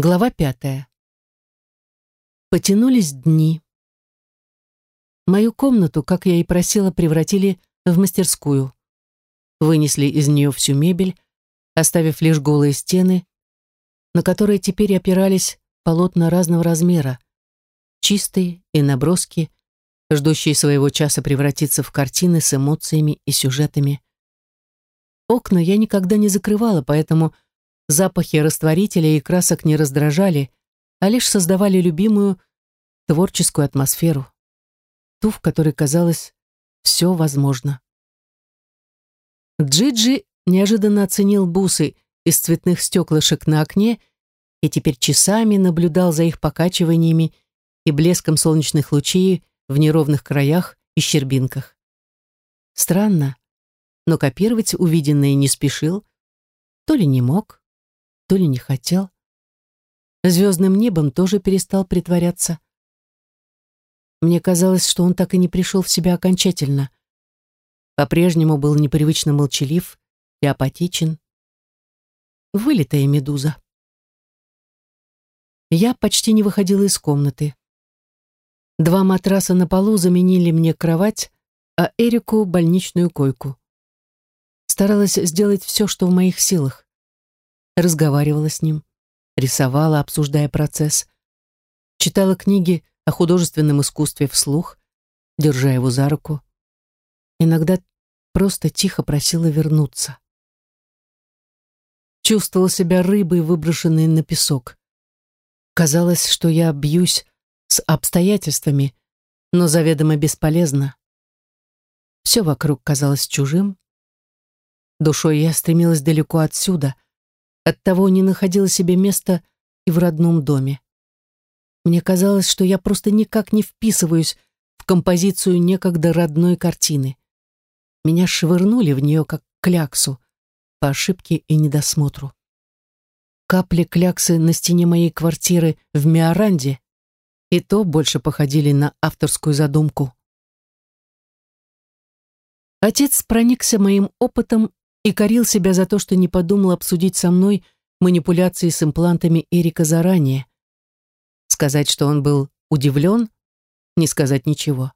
Глава пятая. Потянулись дни. Мою комнату, как я и просила, превратили в мастерскую. Вынесли из нее всю мебель, оставив лишь голые стены, на которые теперь опирались полотна разного размера, чистые и наброски, ждущие своего часа превратиться в картины с эмоциями и сюжетами. Окна я никогда не закрывала, поэтому Запахи растворителя и красок не раздражали, а лишь создавали любимую творческую атмосферу, ту, в которой казалось все возможно. Джиджи неожиданно оценил бусы из цветных стеклышек на окне и теперь часами наблюдал за их покачиваниями и блеском солнечных лучей в неровных краях и щербинках. Странно, но копировать увиденное не спешил, то ли не мог, то ли не хотел. Звездным небом тоже перестал притворяться. Мне казалось, что он так и не пришел в себя окончательно. По-прежнему был непривычно молчалив и апатичен. Вылитая медуза. Я почти не выходила из комнаты. Два матраса на полу заменили мне кровать, а Эрику — больничную койку. Старалась сделать все, что в моих силах разговаривала с ним, рисовала, обсуждая процесс, читала книги о художественном искусстве вслух, держа его за руку. Иногда просто тихо просила вернуться. Чувствовала себя рыбой, выброшенной на песок. Казалось, что я бьюсь с обстоятельствами, но заведомо бесполезно. Все вокруг казалось чужим. Душой я стремилась далеко отсюда — Оттого не находила себе места и в родном доме. Мне казалось, что я просто никак не вписываюсь в композицию некогда родной картины. Меня швырнули в нее как кляксу по ошибке и недосмотру. Капли кляксы на стене моей квартиры в Миоранде и то больше походили на авторскую задумку. Отец проникся моим опытом и корил себя за то, что не подумал обсудить со мной манипуляции с имплантами Эрика заранее. Сказать, что он был удивлен, не сказать ничего.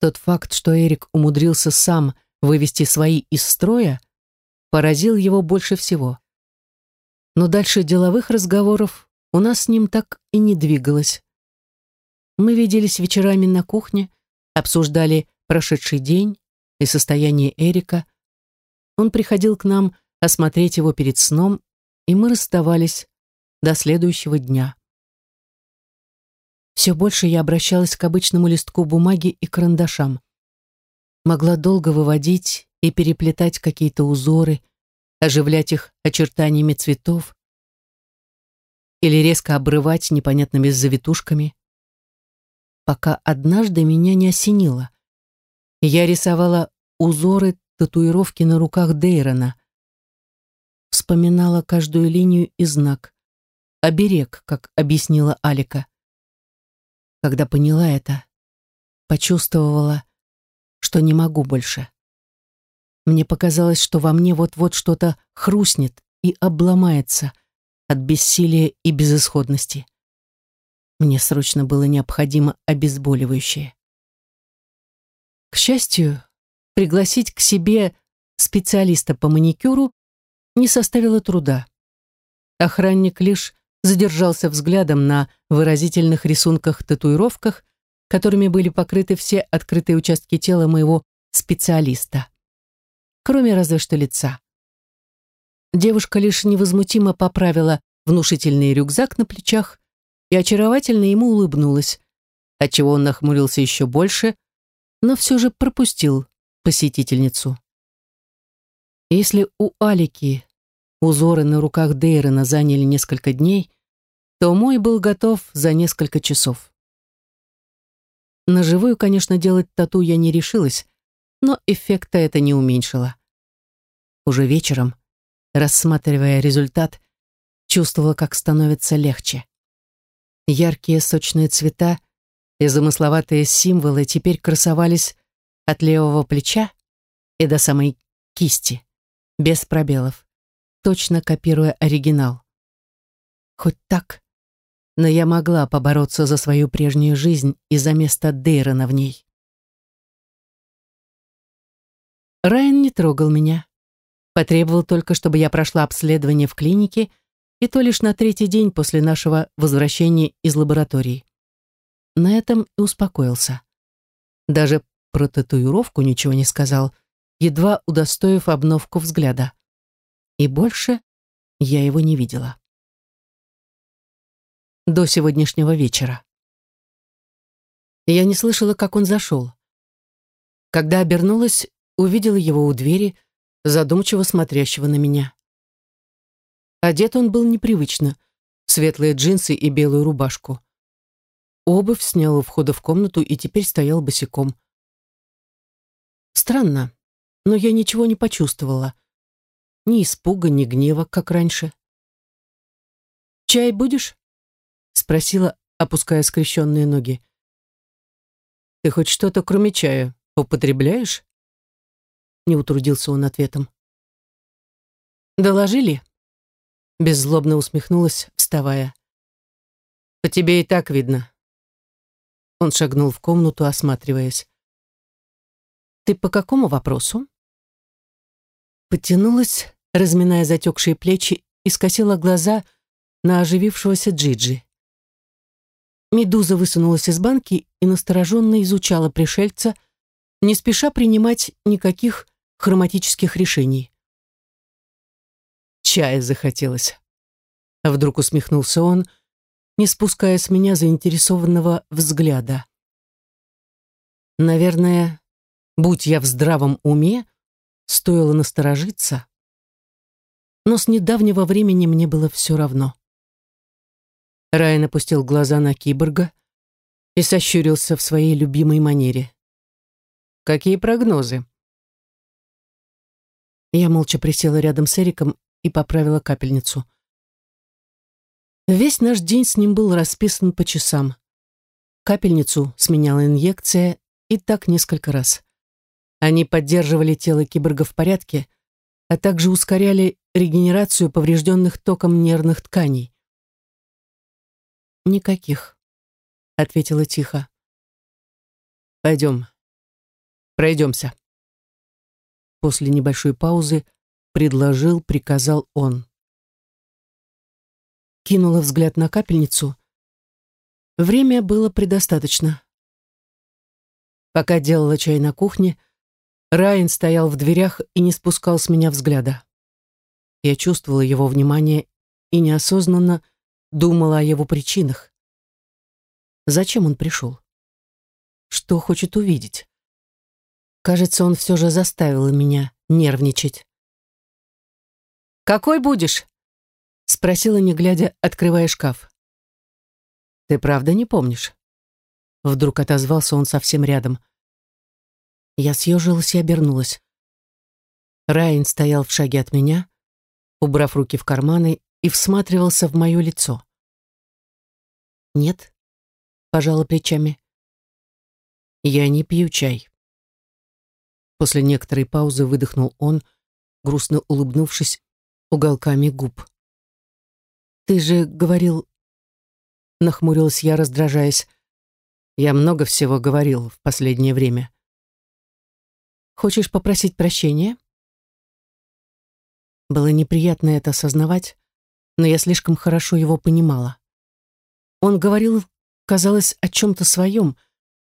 Тот факт, что Эрик умудрился сам вывести свои из строя, поразил его больше всего. Но дальше деловых разговоров у нас с ним так и не двигалось. Мы виделись вечерами на кухне, обсуждали прошедший день, и состояние Эрика. Он приходил к нам осмотреть его перед сном, и мы расставались до следующего дня. Все больше я обращалась к обычному листку бумаги и карандашам. Могла долго выводить и переплетать какие-то узоры, оживлять их очертаниями цветов или резко обрывать непонятными завитушками, пока однажды меня не осенило. Я рисовала узоры татуировки на руках Дейрона. Вспоминала каждую линию и знак. Оберег, как объяснила Алика. Когда поняла это, почувствовала, что не могу больше. Мне показалось, что во мне вот-вот что-то хрустнет и обломается от бессилия и безысходности. Мне срочно было необходимо обезболивающее. К счастью, пригласить к себе специалиста по маникюру не составило труда. Охранник лишь задержался взглядом на выразительных рисунках-татуировках, которыми были покрыты все открытые участки тела моего специалиста. Кроме разве что лица. Девушка лишь невозмутимо поправила внушительный рюкзак на плечах и очаровательно ему улыбнулась, отчего он нахмурился еще больше, но все же пропустил посетительницу. Если у Алики узоры на руках Дейрона заняли несколько дней, то мой был готов за несколько часов. На живую, конечно, делать тату я не решилась, но эффекта это не уменьшило. Уже вечером, рассматривая результат, чувствовала, как становится легче. Яркие сочные цвета и замысловатые символы теперь красовались от левого плеча и до самой кисти, без пробелов, точно копируя оригинал. Хоть так, но я могла побороться за свою прежнюю жизнь и за место Дейрона в ней. Райан не трогал меня. Потребовал только, чтобы я прошла обследование в клинике, и то лишь на третий день после нашего возвращения из лаборатории. На этом и успокоился. Даже про татуировку ничего не сказал, едва удостоив обновку взгляда. И больше я его не видела. До сегодняшнего вечера. Я не слышала, как он зашел. Когда обернулась, увидела его у двери, задумчиво смотрящего на меня. Одет он был непривычно, светлые джинсы и белую рубашку. Обувь снял у входа в комнату и теперь стоял босиком. Странно, но я ничего не почувствовала. Ни испуга, ни гнева, как раньше. «Чай будешь?» — спросила, опуская скрещенные ноги. «Ты хоть что-то, кроме чая, употребляешь?» Не утрудился он ответом. «Доложили?» Беззлобно усмехнулась, вставая. «По тебе и так видно». Он шагнул в комнату, осматриваясь. «Ты по какому вопросу?» Подтянулась, разминая затекшие плечи, и скосила глаза на оживившегося Джиджи. Медуза высунулась из банки и настороженно изучала пришельца, не спеша принимать никаких хроматических решений. Чая захотелось. А вдруг усмехнулся он, не спуская с меня заинтересованного взгляда. Наверное, будь я в здравом уме, стоило насторожиться. Но с недавнего времени мне было все равно. Райан опустил глаза на киборга и сощурился в своей любимой манере. «Какие прогнозы?» Я молча присела рядом с Эриком и поправила капельницу. Весь наш день с ним был расписан по часам. Капельницу сменяла инъекция и так несколько раз. Они поддерживали тело киборга в порядке, а также ускоряли регенерацию поврежденных током нервных тканей. «Никаких», — ответила тихо. «Пойдем. Пройдемся» после небольшой паузы предложил, приказал он. Кинула взгляд на капельницу. Время было предостаточно. Пока делала чай на кухне, Райан стоял в дверях и не спускал с меня взгляда. Я чувствовала его внимание и неосознанно думала о его причинах. Зачем он пришел? Что хочет увидеть? Кажется, он все же заставил меня нервничать. «Какой будешь?» — спросила, не глядя, открывая шкаф. «Ты правда не помнишь?» Вдруг отозвался он совсем рядом. Я съежилась и обернулась. Райан стоял в шаге от меня, убрав руки в карманы, и всматривался в мое лицо. «Нет», — пожала плечами. «Я не пью чай». После некоторой паузы выдохнул он, грустно улыбнувшись уголками губ. «Ты же говорил...» Нахмурилась я, раздражаясь. «Я много всего говорил в последнее время». «Хочешь попросить прощения?» Было неприятно это осознавать, но я слишком хорошо его понимала. Он говорил, казалось, о чем-то своем,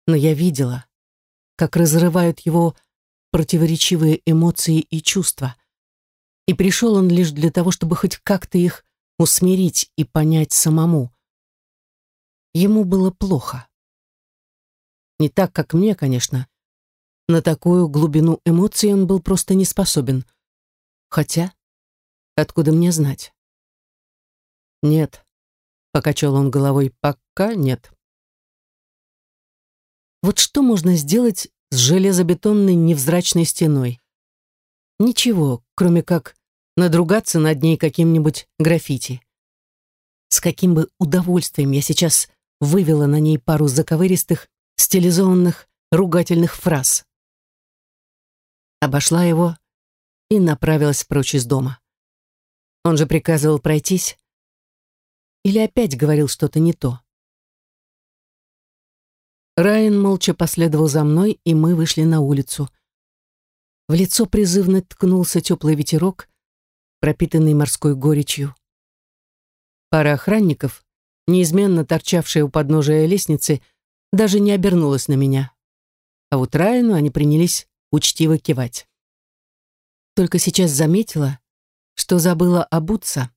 но я видела, как разрывают его противоречивые эмоции и чувства. И пришел он лишь для того, чтобы хоть как-то их усмирить и понять самому. Ему было плохо. Не так, как мне, конечно. На такую глубину эмоций он был просто не способен. Хотя, откуда мне знать? Нет, покачал он головой, пока нет. Вот что можно сделать с железобетонной невзрачной стеной. Ничего, кроме как надругаться над ней каким-нибудь граффити. С каким бы удовольствием я сейчас вывела на ней пару заковыристых, стилизованных ругательных фраз. Обошла его и направилась прочь из дома. Он же приказывал пройтись. или опять говорил что-то не то. Райан молча последовал за мной, и мы вышли на улицу. В лицо призывно ткнулся теплый ветерок, пропитанный морской горечью. Пара охранников, неизменно торчавшая у подножия лестницы, даже не обернулась на меня. А вот Райану они принялись учтиво кивать. Только сейчас заметила, что забыла обуться,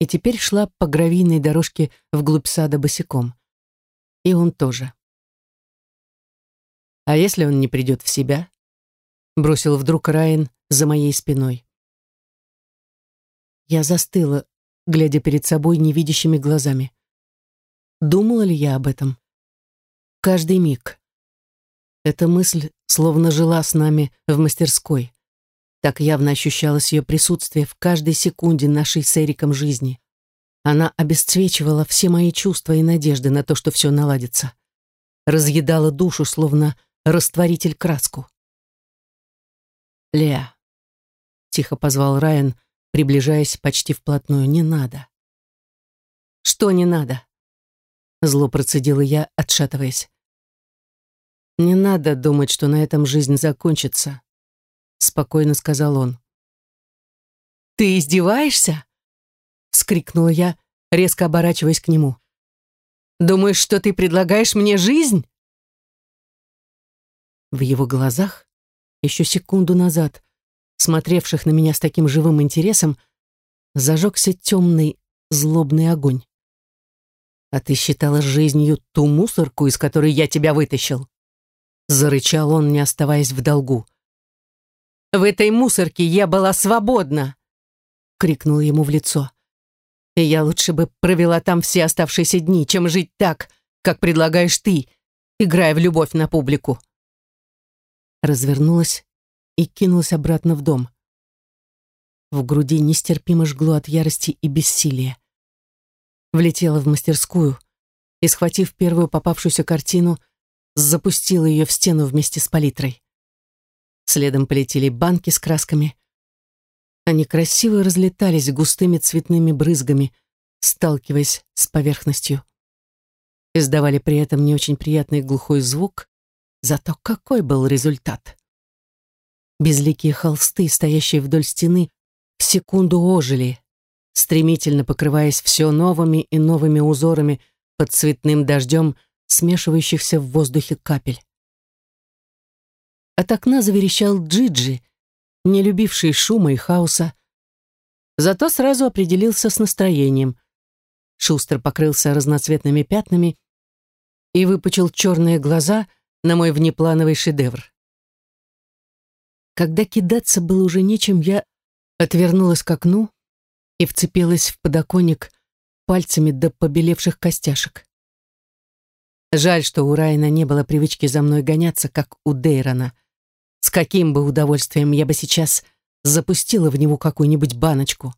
и теперь шла по гравийной дорожке вглубь сада босиком. И он тоже. А если он не придет в себя? Бросил вдруг Райан за моей спиной. Я застыла, глядя перед собой невидящими глазами. Думала ли я об этом? Каждый миг. Эта мысль словно жила с нами в мастерской. Так явно ощущалось ее присутствие в каждой секунде нашей с Эриком жизни. Она обесцвечивала все мои чувства и надежды на то, что все наладится. Разъедала душу, словно растворитель краску. «Леа», — тихо позвал Райан, приближаясь почти вплотную, — «не надо». «Что не надо?» — зло процедила я, отшатываясь. «Не надо думать, что на этом жизнь закончится», — спокойно сказал он. «Ты издеваешься?» — вскрикнула я, резко оборачиваясь к нему. «Думаешь, что ты предлагаешь мне жизнь?» В его глазах, еще секунду назад, смотревших на меня с таким живым интересом, зажегся темный, злобный огонь. «А ты считала жизнью ту мусорку, из которой я тебя вытащил?» Зарычал он, не оставаясь в долгу. «В этой мусорке я была свободна!» Крикнул ему в лицо. «И я лучше бы провела там все оставшиеся дни, чем жить так, как предлагаешь ты, играя в любовь на публику» развернулась и кинулась обратно в дом. В груди нестерпимо жгло от ярости и бессилия. Влетела в мастерскую и, схватив первую попавшуюся картину, запустила ее в стену вместе с палитрой. Следом полетели банки с красками. Они красиво разлетались густыми цветными брызгами, сталкиваясь с поверхностью. Издавали при этом не очень приятный глухой звук, Зато какой был результат? Безликие холсты, стоящие вдоль стены, в секунду ожили, стремительно покрываясь все новыми и новыми узорами под цветным дождем, смешивающихся в воздухе капель. От окна заверещал Джиджи, не любивший шума и хаоса, зато сразу определился с настроением. Шустро покрылся разноцветными пятнами и выпучил черные глаза — на мой внеплановый шедевр. Когда кидаться было уже нечем, я отвернулась к окну и вцепилась в подоконник пальцами до побелевших костяшек. Жаль, что у Райана не было привычки за мной гоняться, как у Дейрона. С каким бы удовольствием я бы сейчас запустила в него какую-нибудь баночку.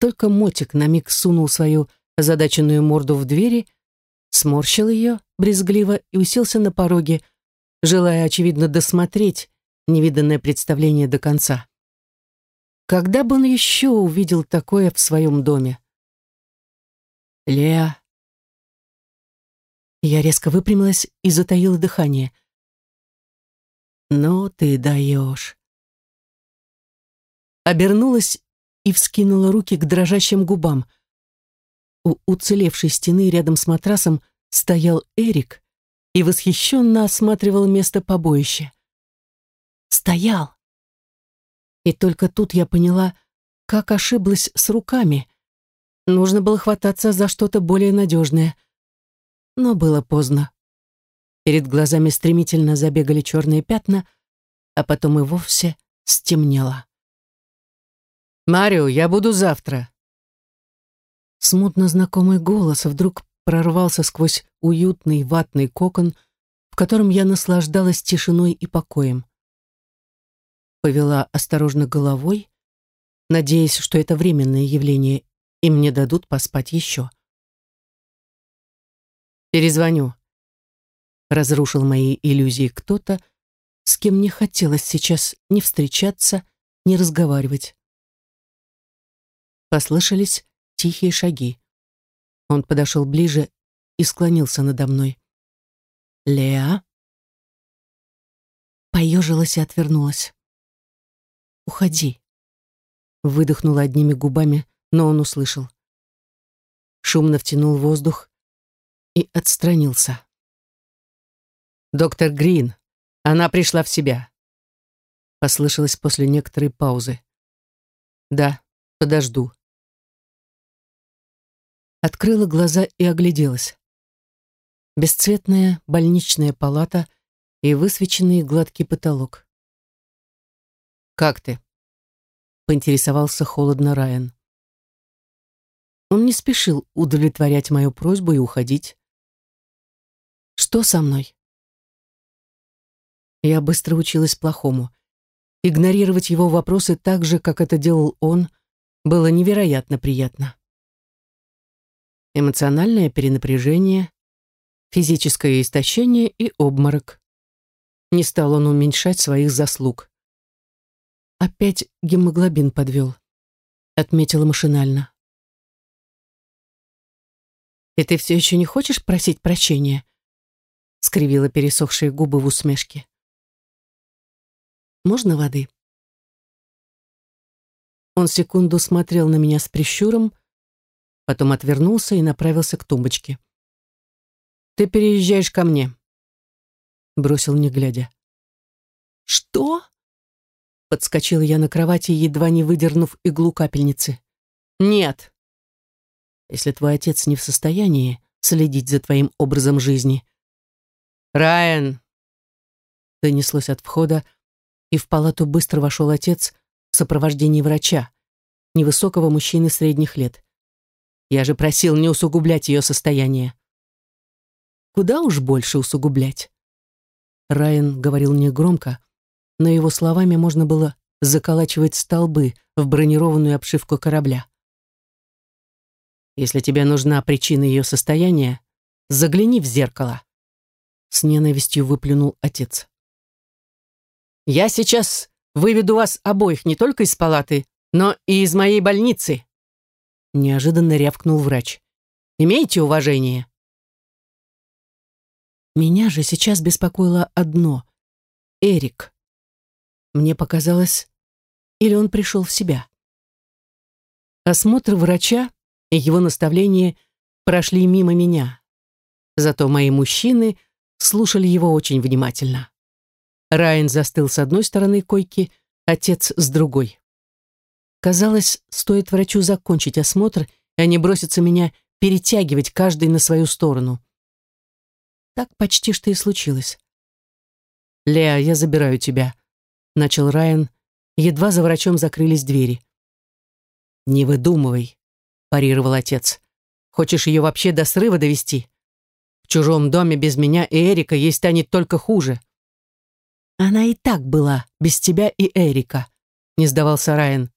Только Мотик на миг сунул свою озадаченную морду в двери, сморщил ее брезгливо и уселся на пороге, желая, очевидно, досмотреть невиданное представление до конца. Когда бы он еще увидел такое в своем доме? Леа. Я резко выпрямилась и затаила дыхание. «Ну ты даешь!» Обернулась и вскинула руки к дрожащим губам. У уцелевшей стены рядом с матрасом стоял Эрик и восхищенно осматривал место побоища. Стоял. И только тут я поняла, как ошиблась с руками. Нужно было хвататься за что-то более надежное. Но было поздно. Перед глазами стремительно забегали черные пятна, а потом и вовсе стемнело. «Марио, я буду завтра», Смутно знакомый голос вдруг прорвался сквозь уютный ватный кокон, в котором я наслаждалась тишиной и покоем. Повела осторожно головой, надеясь, что это временное явление, и мне дадут поспать еще. «Перезвоню», — разрушил мои иллюзии кто-то, с кем не хотелось сейчас ни встречаться, ни разговаривать. Послышались тихие шаги. Он подошел ближе и склонился надо мной. «Леа?» Поежилась и отвернулась. «Уходи», — выдохнула одними губами, но он услышал. Шумно втянул воздух и отстранился. «Доктор Грин, она пришла в себя», — послышалось после некоторой паузы. «Да, подожду». Открыла глаза и огляделась. Бесцветная больничная палата и высвеченный гладкий потолок. «Как ты?» — поинтересовался холодно Райан. Он не спешил удовлетворять мою просьбу и уходить. «Что со мной?» Я быстро училась плохому. Игнорировать его вопросы так же, как это делал он, было невероятно приятно. Эмоциональное перенапряжение, физическое истощение и обморок. Не стал он уменьшать своих заслуг. Опять гемоглобин подвел. Отметила машинально. «И ты все еще не хочешь просить прощения?» Скривила пересохшие губы в усмешке. «Можно воды?» Он секунду смотрел на меня с прищуром, потом отвернулся и направился к тумбочке. «Ты переезжаешь ко мне», — бросил не глядя. «Что?» Подскочила я на кровати, едва не выдернув иглу капельницы. «Нет». «Если твой отец не в состоянии следить за твоим образом жизни». «Райан!» Донеслось от входа, и в палату быстро вошел отец в сопровождении врача, невысокого мужчины средних лет. Я же просил не усугублять ее состояние. Куда уж больше усугублять. Райан говорил негромко, но его словами можно было заколачивать столбы в бронированную обшивку корабля. «Если тебе нужна причина ее состояния, загляни в зеркало», — с ненавистью выплюнул отец. «Я сейчас выведу вас обоих не только из палаты, но и из моей больницы», — неожиданно рявкнул врач. «Имейте уважение». Меня же сейчас беспокоило одно — Эрик. Мне показалось, или он пришел в себя. Осмотр врача и его наставления прошли мимо меня. Зато мои мужчины слушали его очень внимательно. Райан застыл с одной стороны койки, отец с другой. Казалось, стоит врачу закончить осмотр, и они бросятся меня перетягивать каждый на свою сторону. Так почти что и случилось. «Леа, я забираю тебя», начал Райан, едва за врачом закрылись двери. «Не выдумывай», — парировал отец. «Хочешь ее вообще до срыва довести? В чужом доме без меня и Эрика ей станет только хуже». «Она и так была, без тебя и Эрика», — не сдавался Райан.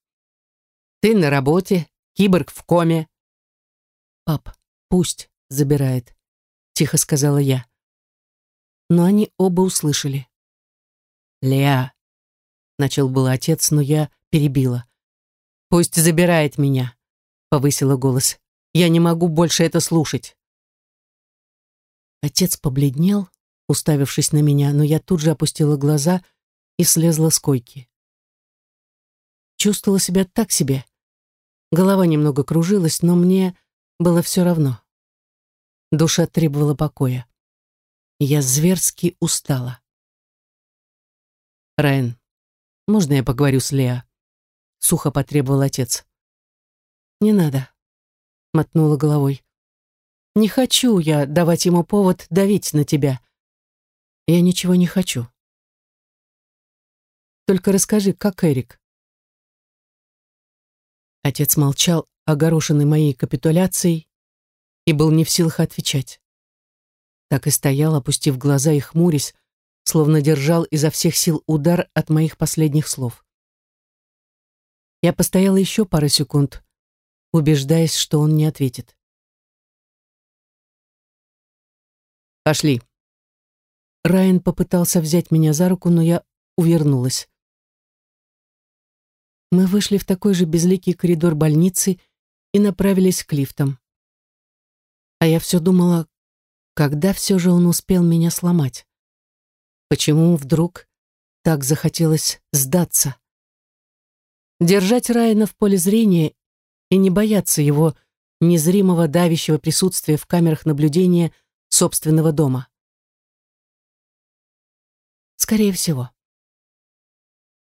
«Ты на работе, киборг в коме». «Пап, пусть забирает», — тихо сказала я. Но они оба услышали. «Леа, начал был отец, но я перебила. «Пусть забирает меня», — повысила голос. «Я не могу больше это слушать». Отец побледнел, уставившись на меня, но я тут же опустила глаза и слезла с койки. Чувствовала себя так себе. Голова немного кружилась, но мне было все равно. Душа требовала покоя. Я зверски устала. «Райан, можно я поговорю с Леа?» Сухо потребовал отец. «Не надо», — мотнула головой. «Не хочу я давать ему повод давить на тебя. Я ничего не хочу. Только расскажи, как Эрик?» Отец молчал, огорошенный моей капитуляцией, и был не в силах отвечать. Так и стоял, опустив глаза и хмурясь, словно держал изо всех сил удар от моих последних слов. Я постояла еще пару секунд, убеждаясь, что он не ответит. «Пошли». Райан попытался взять меня за руку, но я увернулась. Мы вышли в такой же безликий коридор больницы и направились к лифтам. А я все думала, когда все же он успел меня сломать? Почему вдруг так захотелось сдаться? Держать Райана в поле зрения и не бояться его незримого давящего присутствия в камерах наблюдения собственного дома. Скорее всего.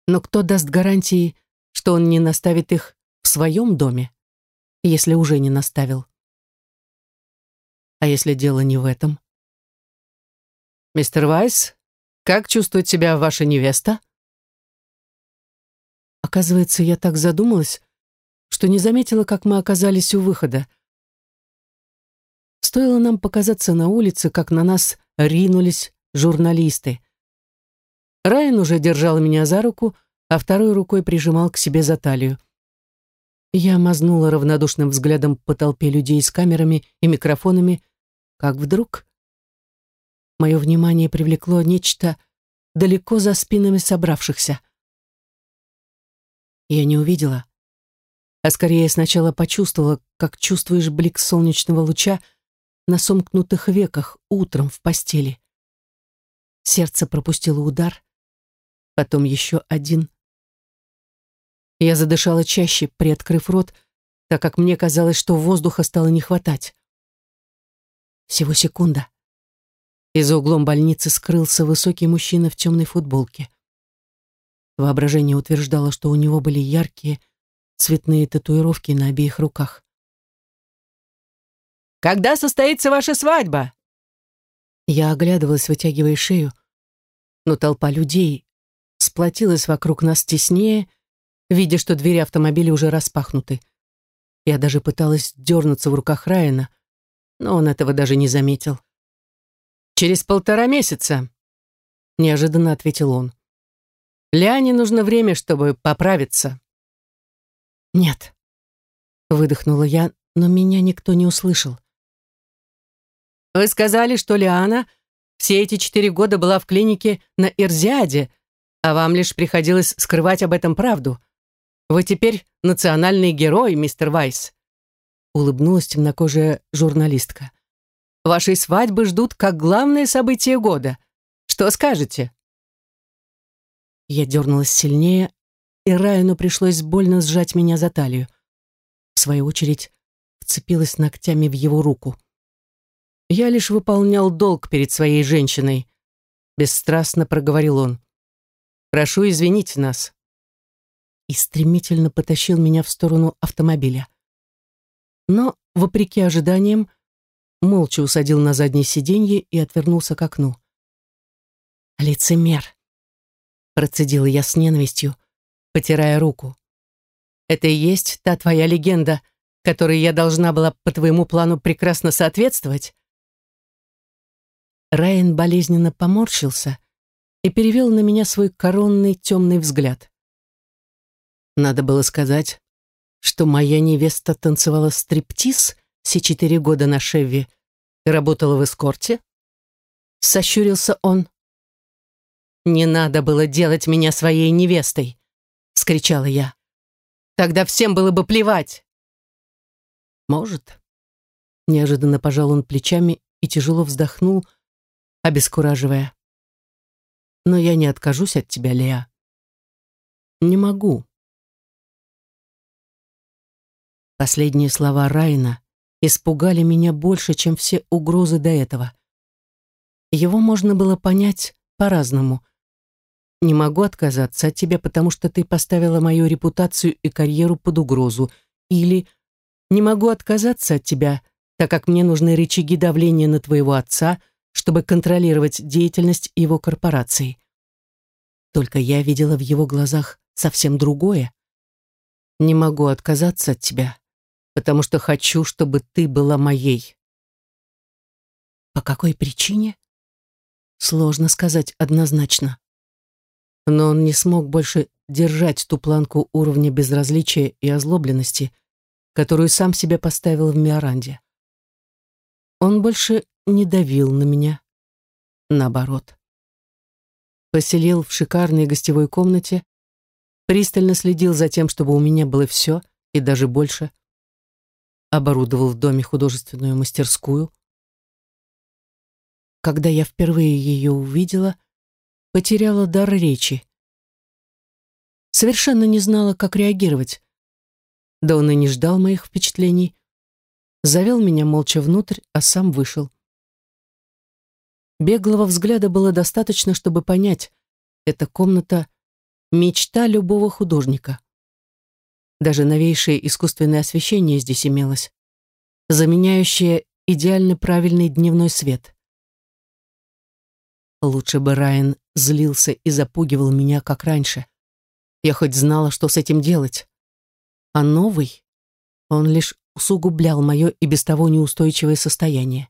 Но кто даст гарантии, что он не наставит их в своем доме, если уже не наставил? А если дело не в этом? «Мистер Вайс, как чувствует себя ваша невеста?» Оказывается, я так задумалась, что не заметила, как мы оказались у выхода. Стоило нам показаться на улице, как на нас ринулись журналисты. Райан уже держал меня за руку, а второй рукой прижимал к себе за талию. Я мазнула равнодушным взглядом по толпе людей с камерами и микрофонами, как вдруг мое внимание привлекло нечто далеко за спинами собравшихся. Я не увидела, а скорее сначала почувствовала, как чувствуешь блик солнечного луча на сомкнутых веках утром в постели. Сердце пропустило удар, потом еще один. Я задышала чаще, приоткрыв рот, так как мне казалось, что воздуха стало не хватать. Всего секунда. И за углом больницы скрылся высокий мужчина в темной футболке. Воображение утверждало, что у него были яркие цветные татуировки на обеих руках. «Когда состоится ваша свадьба?» Я оглядывалась, вытягивая шею, но толпа людей сплотилась вокруг нас теснее, видя, что двери автомобиля уже распахнуты. Я даже пыталась дернуться в руках Райана, но он этого даже не заметил. «Через полтора месяца», — неожиданно ответил он. «Ляне нужно время, чтобы поправиться». «Нет», — выдохнула я, но меня никто не услышал. «Вы сказали, что Лиана все эти четыре года была в клинике на Ирзиаде, а вам лишь приходилось скрывать об этом правду. Вы теперь национальный герой, мистер Вайс», — улыбнулась темнокожая журналистка. «Вашей свадьбы ждут как главное событие года. Что скажете?» Я дернулась сильнее, и Райану пришлось больно сжать меня за талию. В свою очередь, вцепилась ногтями в его руку. «Я лишь выполнял долг перед своей женщиной», — бесстрастно проговорил он. «Прошу извинить нас» и стремительно потащил меня в сторону автомобиля. Но, вопреки ожиданиям, молча усадил на заднее сиденье и отвернулся к окну. «Лицемер!» — процедила я с ненавистью, потирая руку. «Это и есть та твоя легенда, которой я должна была по твоему плану прекрасно соответствовать?» Райан болезненно поморщился и перевел на меня свой коронный темный взгляд. Надо было сказать, что моя невеста танцевала стриптиз все четыре года на Шеве и работала в эскорте. Сощурился он. «Не надо было делать меня своей невестой!» — скричала я. «Тогда всем было бы плевать!» «Может». Неожиданно пожал он плечами и тяжело вздохнул, обескураживая. «Но я не откажусь от тебя, Леа. Не могу. Последние слова Райна испугали меня больше, чем все угрозы до этого. Его можно было понять по-разному. Не могу отказаться от тебя, потому что ты поставила мою репутацию и карьеру под угрозу. Или не могу отказаться от тебя, так как мне нужны рычаги давления на твоего отца, чтобы контролировать деятельность его корпорации. Только я видела в его глазах совсем другое. Не могу отказаться от тебя, потому что хочу, чтобы ты была моей. По какой причине? Сложно сказать однозначно. Но он не смог больше держать ту планку уровня безразличия и озлобленности, которую сам себе поставил в Миоранде. Он больше не давил на меня. Наоборот. Поселил в шикарной гостевой комнате, пристально следил за тем, чтобы у меня было все и даже больше. оборудовал в доме художественную мастерскую. Когда я впервые ее увидела, потеряла дар речи. Совершенно не знала, как реагировать. Да он и не ждал моих впечатлений. Завел меня молча внутрь, а сам вышел. Беглого взгляда было достаточно, чтобы понять, эта комната — мечта любого художника. Даже новейшее искусственное освещение здесь имелось, заменяющее идеально правильный дневной свет. Лучше бы Райан злился и запугивал меня, как раньше. Я хоть знала, что с этим делать. А новый, он лишь усугублял мое и без того неустойчивое состояние.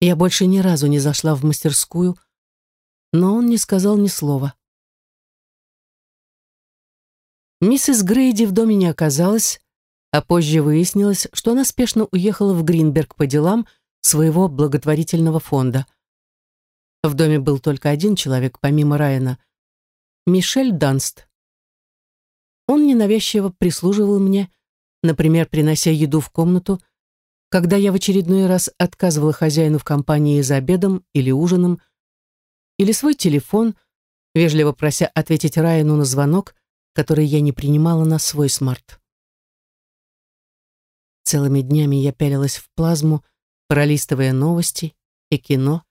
Я больше ни разу не зашла в мастерскую, но он не сказал ни слова. Миссис Грейди в доме не оказалось, а позже выяснилось, что она спешно уехала в Гринберг по делам своего благотворительного фонда. В доме был только один человек, помимо Райана — Мишель Данст. Он ненавязчиво прислуживал мне, например, принося еду в комнату, когда я в очередной раз отказывала хозяину в компании за обедом или ужином, или свой телефон, вежливо прося ответить Райану на звонок, который я не принимала на свой смарт. Целыми днями я пялилась в плазму, пролистывая новости и кино.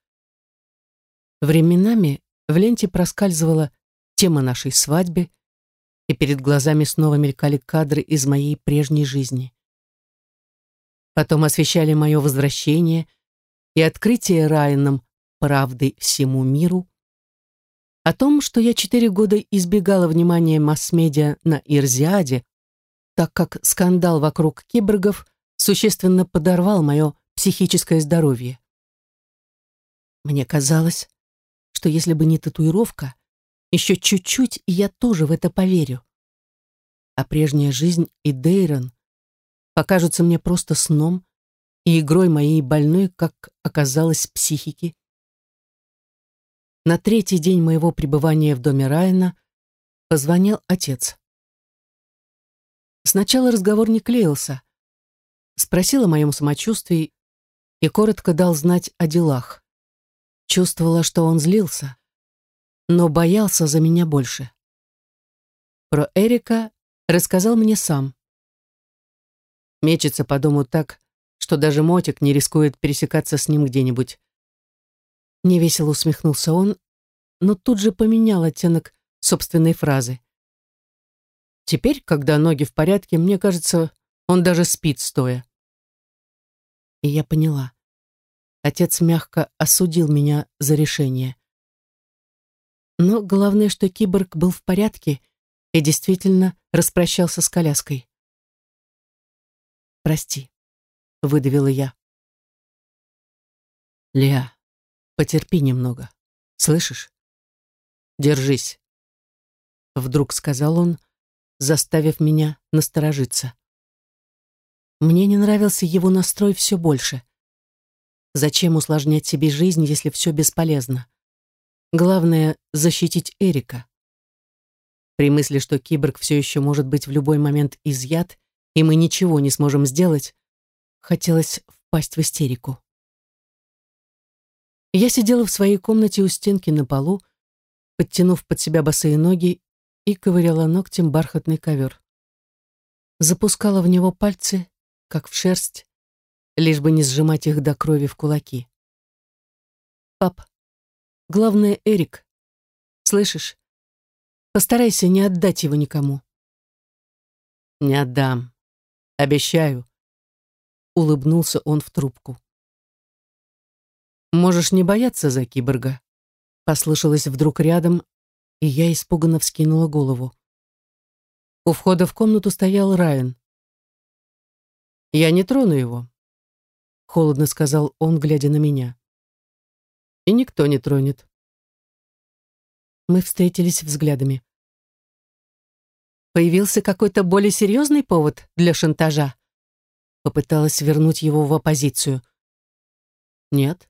Временами в ленте проскальзывала тема нашей свадьбы, и перед глазами снова мелькали кадры из моей прежней жизни. Потом освещали мое возвращение и открытие Райаном правды всему миру, о том, что я четыре года избегала внимания масс-медиа на Ирзиаде, так как скандал вокруг киборгов существенно подорвал мое психическое здоровье. Мне казалось, что если бы не татуировка, еще чуть-чуть, и я тоже в это поверю. А прежняя жизнь и Дейрон покажутся мне просто сном и игрой моей больной, как оказалось, психики. На третий день моего пребывания в доме Райана позвонил отец. Сначала разговор не клеился. Спросил о моем самочувствии и коротко дал знать о делах. Чувствовала, что он злился, но боялся за меня больше. Про Эрика рассказал мне сам. Мечется по дому так, что даже Мотик не рискует пересекаться с ним где-нибудь. Невесело усмехнулся он, но тут же поменял оттенок собственной фразы. Теперь, когда ноги в порядке, мне кажется, он даже спит стоя. И я поняла. Отец мягко осудил меня за решение. Но главное, что киборг был в порядке и действительно распрощался с коляской. «Прости», — выдавила я. «Леа, Потерпи немного. Слышишь? Держись. Вдруг сказал он, заставив меня насторожиться. Мне не нравился его настрой все больше. Зачем усложнять себе жизнь, если все бесполезно? Главное — защитить Эрика. При мысли, что киборг все еще может быть в любой момент изъят, и мы ничего не сможем сделать, хотелось впасть в истерику. Я сидела в своей комнате у стенки на полу, подтянув под себя босые ноги и ковыряла ногтем бархатный ковер. Запускала в него пальцы, как в шерсть, лишь бы не сжимать их до крови в кулаки. «Пап, главное, Эрик. Слышишь? Постарайся не отдать его никому». «Не отдам. Обещаю», — улыбнулся он в трубку. «Можешь не бояться за киборга», — послышалось вдруг рядом, и я испуганно вскинула голову. У входа в комнату стоял Райан. «Я не трону его», — холодно сказал он, глядя на меня. «И никто не тронет». Мы встретились взглядами. Появился какой-то более серьезный повод для шантажа. Попыталась вернуть его в оппозицию. Нет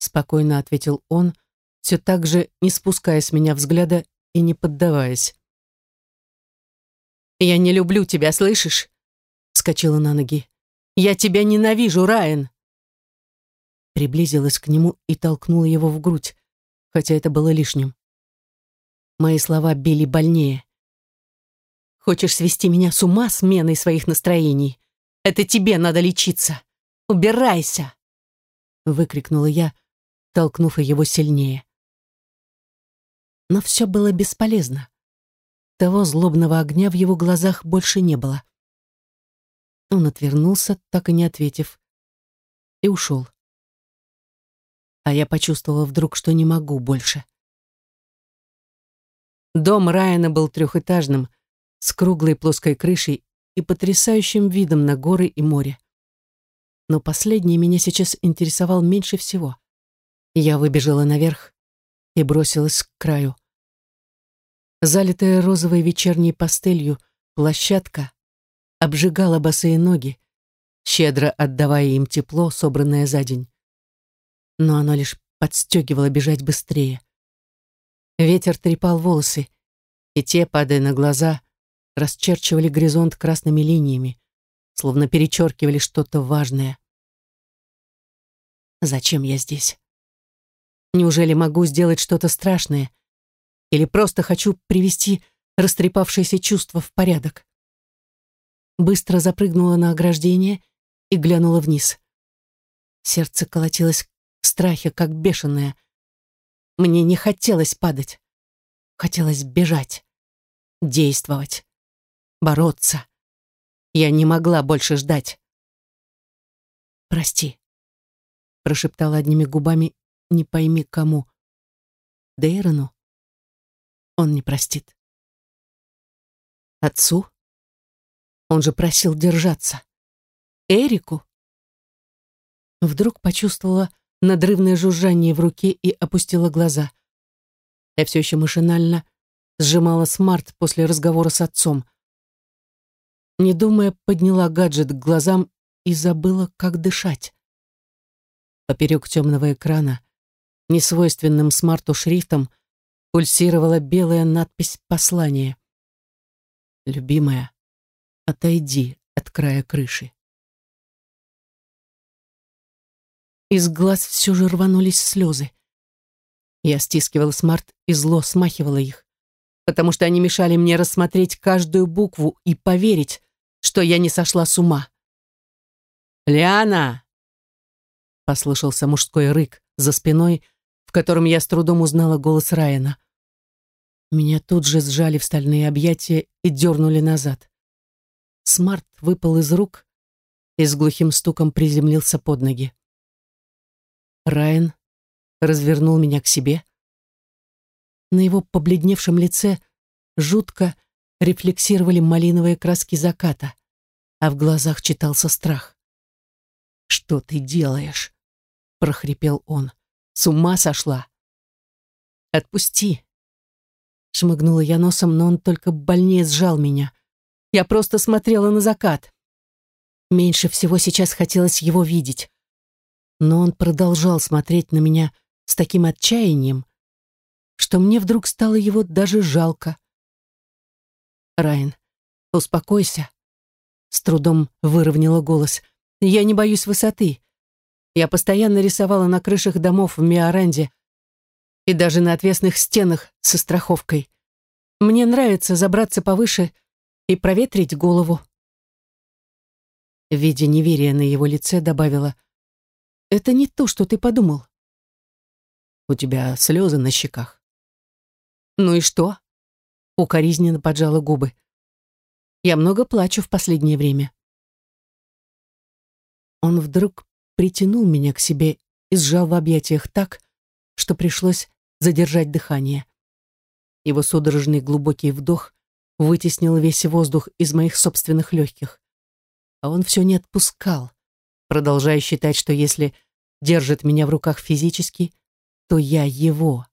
спокойно ответил он, все так же не спуская с меня взгляда и не поддаваясь. «Я не люблю тебя, слышишь? вскочила на ноги. «Я тебя ненавижу, Райан!» Приблизилась к нему и толкнула его в грудь, хотя это было лишним. Мои слова били больнее. «Хочешь свести меня с ума сменой своих настроений? Это тебе надо лечиться! Убирайся!» Выкрикнула я, толкнув его сильнее. Но все было бесполезно. Того злобного огня в его глазах больше не было. Он отвернулся, так и не ответив, и ушел. А я почувствовала вдруг, что не могу больше. Дом Райана был трехэтажным, с круглой плоской крышей и потрясающим видом на горы и море. Но последний меня сейчас интересовал меньше всего. Я выбежала наверх и бросилась к краю. Залитая розовой вечерней пастелью площадка обжигала босые ноги, щедро отдавая им тепло, собранное за день. Но оно лишь подстегивало бежать быстрее. Ветер трепал волосы, и те, падая на глаза, расчерчивали горизонт красными линиями, словно перечеркивали что-то важное. Зачем я здесь? Неужели могу сделать что-то страшное, или просто хочу привести растрепавшееся чувство в порядок. Быстро запрыгнула на ограждение и глянула вниз. Сердце колотилось в страхе, как бешеное. Мне не хотелось падать. Хотелось бежать, действовать, бороться. Я не могла больше ждать. «Прости», — прошептала одними губами, не пойми кому. Дейрону? он не простит. Отцу? Он же просил держаться. Эрику? Вдруг почувствовала надрывное жужжание в руке и опустила глаза. Я все еще машинально сжимала смарт после разговора с отцом. Не думая, подняла гаджет к глазам и забыла, как дышать. Поперек темного экрана, несвойственным смарту шрифтом, пульсировала белая надпись послания. «Любимая, отойди от края крыши». Из глаз все же рванулись слезы. Я стискивала смарт и зло смахивала их, потому что они мешали мне рассмотреть каждую букву и поверить, что я не сошла с ума. «Лиана!» — послышался мужской рык за спиной, в котором я с трудом узнала голос Райана. Меня тут же сжали в стальные объятия и дернули назад. Смарт выпал из рук и с глухим стуком приземлился под ноги. Райан развернул меня к себе. На его побледневшем лице жутко рефлексировали малиновые краски заката, а в глазах читался страх. «Что ты делаешь?» — прохрипел он. «С ума сошла?» «Отпусти!» Шмыгнула я носом, но он только больнее сжал меня. Я просто смотрела на закат. Меньше всего сейчас хотелось его видеть. Но он продолжал смотреть на меня с таким отчаянием, что мне вдруг стало его даже жалко. «Райан, успокойся», — с трудом выровняла голос. «Я не боюсь высоты. Я постоянно рисовала на крышах домов в Миоранде, и даже на отвесных стенах со страховкой. Мне нравится забраться повыше и проветрить голову. Видя неверие на его лице, добавила, «Это не то, что ты подумал». «У тебя слезы на щеках». «Ну и что?» Укоризненно поджала губы. «Я много плачу в последнее время». Он вдруг притянул меня к себе и сжал в объятиях так, что пришлось задержать дыхание. Его судорожный глубокий вдох вытеснил весь воздух из моих собственных легких. А он все не отпускал, продолжая считать, что если держит меня в руках физически, то я его.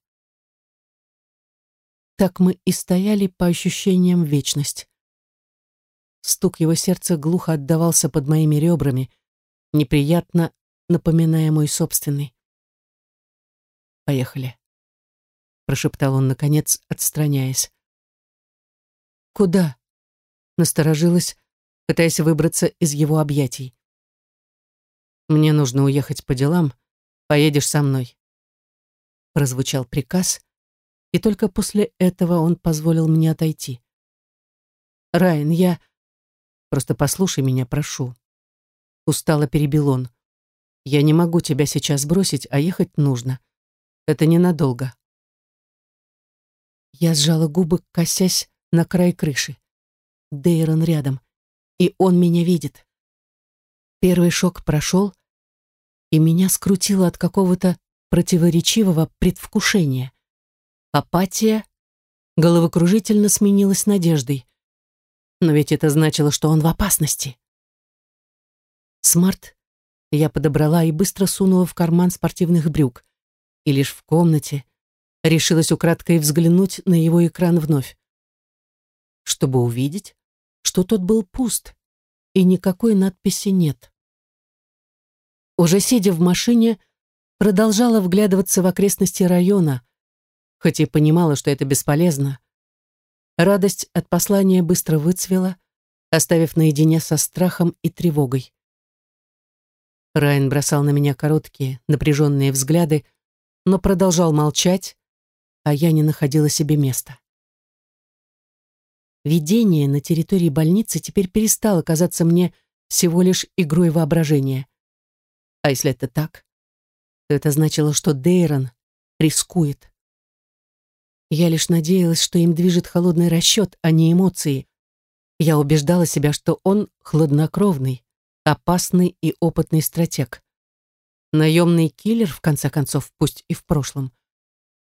Так мы и стояли по ощущениям вечность. Стук его сердца глухо отдавался под моими ребрами, неприятно напоминая мой собственный. Поехали прошептал он, наконец, отстраняясь. «Куда?» Насторожилась, пытаясь выбраться из его объятий. «Мне нужно уехать по делам. Поедешь со мной». Прозвучал приказ, и только после этого он позволил мне отойти. «Райан, я...» «Просто послушай меня, прошу». Устало перебил он. «Я не могу тебя сейчас бросить, а ехать нужно. Это ненадолго». Я сжала губы, косясь на край крыши. Дейрон рядом, и он меня видит. Первый шок прошел, и меня скрутило от какого-то противоречивого предвкушения. Апатия головокружительно сменилась надеждой. Но ведь это значило, что он в опасности. Смарт я подобрала и быстро сунула в карман спортивных брюк. И лишь в комнате решилась украдкой взглянуть на его экран вновь. Чтобы увидеть, что тот был пуст, и никакой надписи нет. Уже сидя в машине, продолжала вглядываться в окрестности района, хоть и понимала, что это бесполезно. Радость от послания быстро выцвела, оставив наедине со страхом и тревогой. Райан бросал на меня короткие, напряженные взгляды, но продолжал молчать, а я не находила себе места. Видение на территории больницы теперь перестало казаться мне всего лишь игрой воображения. А если это так, то это значило, что Дейрон рискует. Я лишь надеялась, что им движет холодный расчет, а не эмоции. Я убеждала себя, что он хладнокровный, опасный и опытный стратег. Наемный киллер, в конце концов, пусть и в прошлом.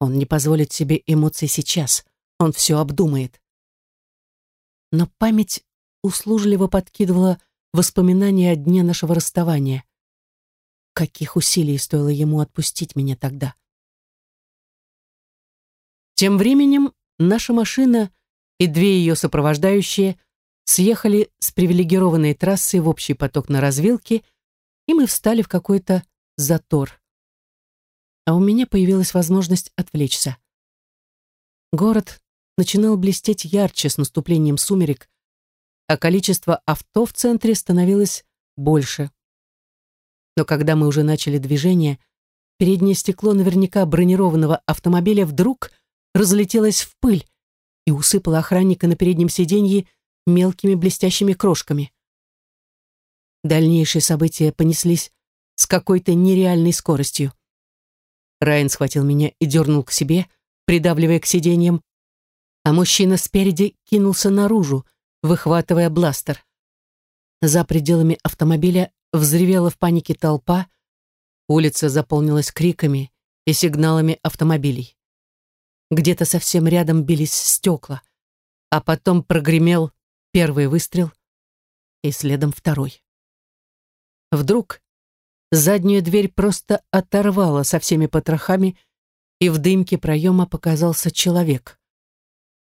Он не позволит себе эмоций сейчас. Он все обдумает. Но память услужливо подкидывала воспоминания о дне нашего расставания. Каких усилий стоило ему отпустить меня тогда? Тем временем наша машина и две ее сопровождающие съехали с привилегированной трассы в общий поток на развилке, и мы встали в какой-то затор. А у меня появилась возможность отвлечься. Город начинал блестеть ярче с наступлением сумерек, а количество авто в центре становилось больше. Но когда мы уже начали движение, переднее стекло наверняка бронированного автомобиля вдруг разлетелось в пыль и усыпало охранника на переднем сиденье мелкими блестящими крошками. Дальнейшие события понеслись с какой-то нереальной скоростью. Райан схватил меня и дернул к себе, придавливая к сиденьям, а мужчина спереди кинулся наружу, выхватывая бластер. За пределами автомобиля взревела в панике толпа, улица заполнилась криками и сигналами автомобилей. Где-то совсем рядом бились стекла, а потом прогремел первый выстрел и следом второй. Вдруг заднюю дверь просто оторвало со всеми потрохами, и в дымке проема показался человек.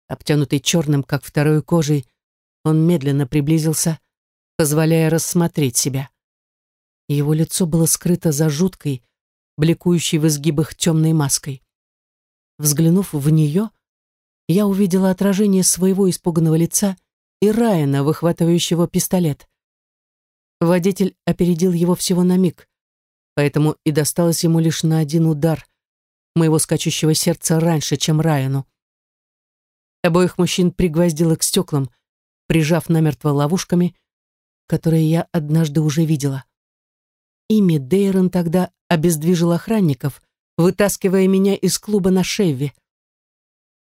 Обтянутый черным, как второй кожей, он медленно приблизился, позволяя рассмотреть себя. Его лицо было скрыто за жуткой, бликующей в изгибах темной маской. Взглянув в нее, я увидела отражение своего испуганного лица и Райана, выхватывающего пистолет. Водитель опередил его всего на миг, поэтому и досталось ему лишь на один удар моего скачущего сердца раньше, чем Райану. Обоих мужчин пригвоздило к стеклам, прижав намертво ловушками, которые я однажды уже видела. Ими Дейрон тогда обездвижил охранников, вытаскивая меня из клуба на Шевве.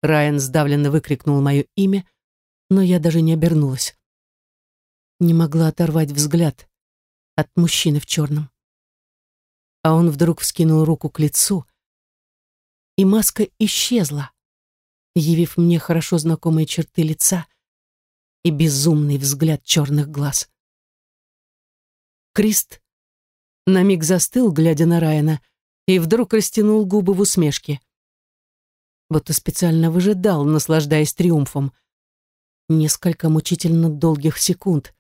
Райан сдавленно выкрикнул мое имя, но я даже не обернулась. Не могла оторвать взгляд от мужчины в черном. А он вдруг вскинул руку к лицу, и маска исчезла явив мне хорошо знакомые черты лица и безумный взгляд черных глаз. Крист на миг застыл, глядя на Райана, и вдруг растянул губы в усмешке. Будто специально выжидал, наслаждаясь триумфом. Несколько мучительно долгих секунд.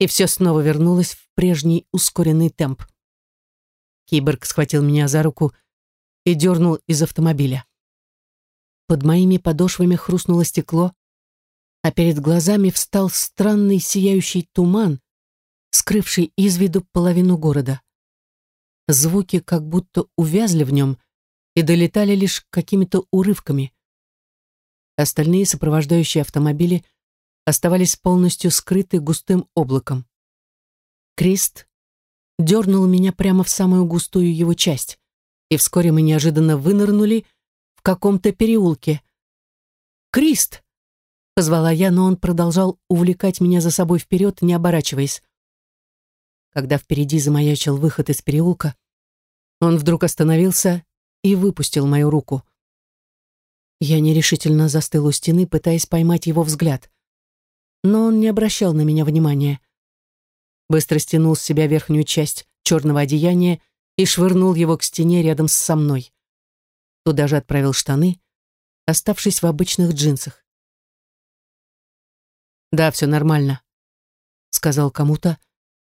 И все снова вернулось в прежний ускоренный темп. Киборг схватил меня за руку и дернул из автомобиля. Под моими подошвами хрустнуло стекло, а перед глазами встал странный сияющий туман, скрывший из виду половину города. Звуки как будто увязли в нем и долетали лишь какими-то урывками. Остальные сопровождающие автомобили оставались полностью скрыты густым облаком. Крист дернул меня прямо в самую густую его часть, и вскоре мы неожиданно вынырнули в каком-то переулке. «Крист!» — позвала я, но он продолжал увлекать меня за собой вперед, не оборачиваясь. Когда впереди замаячил выход из переулка, он вдруг остановился и выпустил мою руку. Я нерешительно застыл у стены, пытаясь поймать его взгляд. Но он не обращал на меня внимания. Быстро стянул с себя верхнюю часть черного одеяния и швырнул его к стене рядом со мной. Туда же отправил штаны, оставшись в обычных джинсах. «Да, все нормально», — сказал кому-то,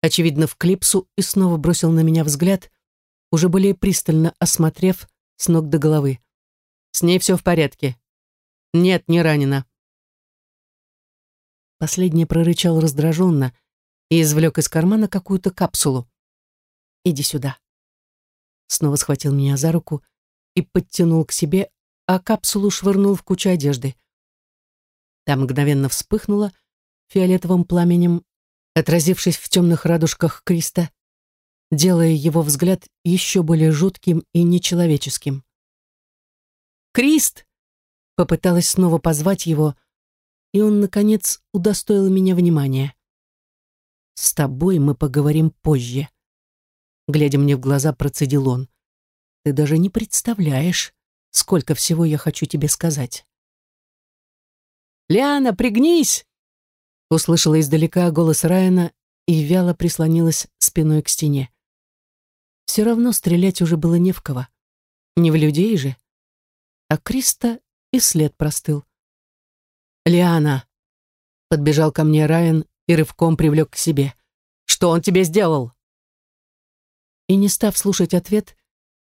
очевидно, в клипсу, и снова бросил на меня взгляд, уже более пристально осмотрев с ног до головы. «С ней все в порядке. Нет, не ранена». Последний прорычал раздраженно и извлек из кармана какую-то капсулу. «Иди сюда». Снова схватил меня за руку и подтянул к себе, а капсулу швырнул в кучу одежды. Там мгновенно вспыхнула фиолетовым пламенем отразившись в темных радужках Криста, делая его взгляд еще более жутким и нечеловеческим. «Крист!» — попыталась снова позвать его, и он, наконец, удостоил меня внимания. «С тобой мы поговорим позже», — глядя мне в глаза, процедил он. «Ты даже не представляешь, сколько всего я хочу тебе сказать». «Лиана, пригнись!» Услышала издалека голос Райана и вяло прислонилась спиной к стене. Все равно стрелять уже было не в кого. Не в людей же. А Криста и след простыл. «Лиана!» Подбежал ко мне Райан и рывком привлек к себе. «Что он тебе сделал?» И не став слушать ответ,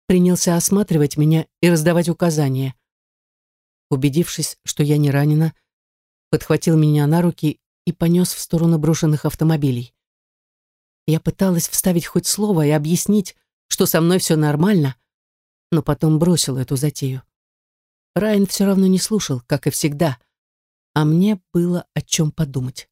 принялся осматривать меня и раздавать указания. Убедившись, что я не ранена, подхватил меня на руки и понес в сторону брошенных автомобилей. Я пыталась вставить хоть слово и объяснить, что со мной все нормально, но потом бросила эту затею. Райан все равно не слушал, как и всегда, а мне было о чем подумать.